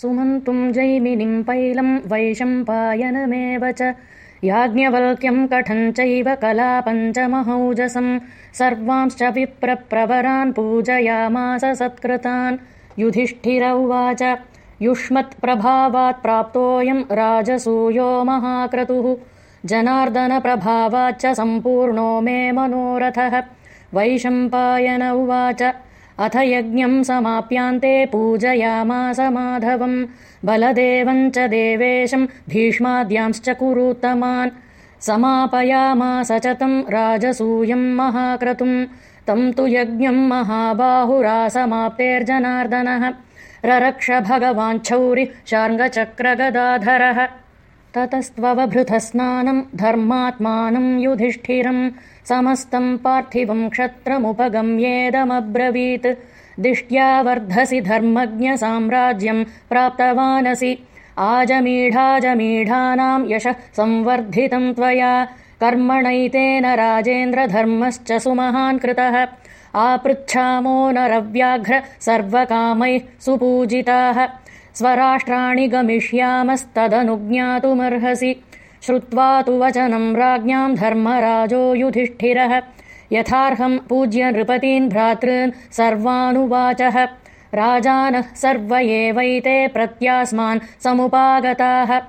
सुमन्तुम् जैमिनिम् पैलम् वैशम्पायनमेव च। याज्ञवल्क्यम् कठम् चैव कलापञ्चमहौजसम् सर्वांश्च विप्रप्रवरान् पूजयामास सत्कृतान्। युधिष्ठिर उवाच युष्मत्प्रभावात् प्राप्तोऽयम् राजसूयो महाक्रतुः। जनार्दनप्रभावाच्च सम्पूर्णो मे मनोरथः। वैशम्पायन उवाच अथ यज्ञम् समाप्यान्ते पूजयामास माधवम्। बलदेवम् च देवेशम् भीष्माद्यांश्च कुरूत्तमान् समापयामास च तम् राजसूयम् महाक्रतुम्। तम् तु यज्ञम् महाबाहुरासमाप्तेर्जनार्दनः। ररक्ष भगवाञ्छौरि शार्ङ्गचक्रगदाधरः ततस्त्ववभृतस्नानम् धर्मात्मानम् युधिष्ठिरम् समस्तम् पार्थिवम् क्षत्रमुपगम्येदमब्रवीत्। दिष्ट्या वर्धसि धर्मज्ञसाम्राज्यम् प्राप्तवानसि। आजमीढाजमीढानाम् यशः संवर्धितम् त्वया। कर्मणैतेन राजेन्द्रधर्मश्च सुमहान् कृतः। आपृच्छामो नरव्याघ्र सर्वकामैः सुपूजिताः स्वराष्ट्राणि गमिष्यामस्तदनुज्ञातुमर्हसि। श्रुत्वा तु वचनम् राज्ञाम् धर्मराजो युधिष्ठिरः। यथार्हम् पूज्य नृपतीन् भ्रातॄन् सर्वानुवाचः। राजानः सर्व एवैते प्रत्यास्मान् समुपागताः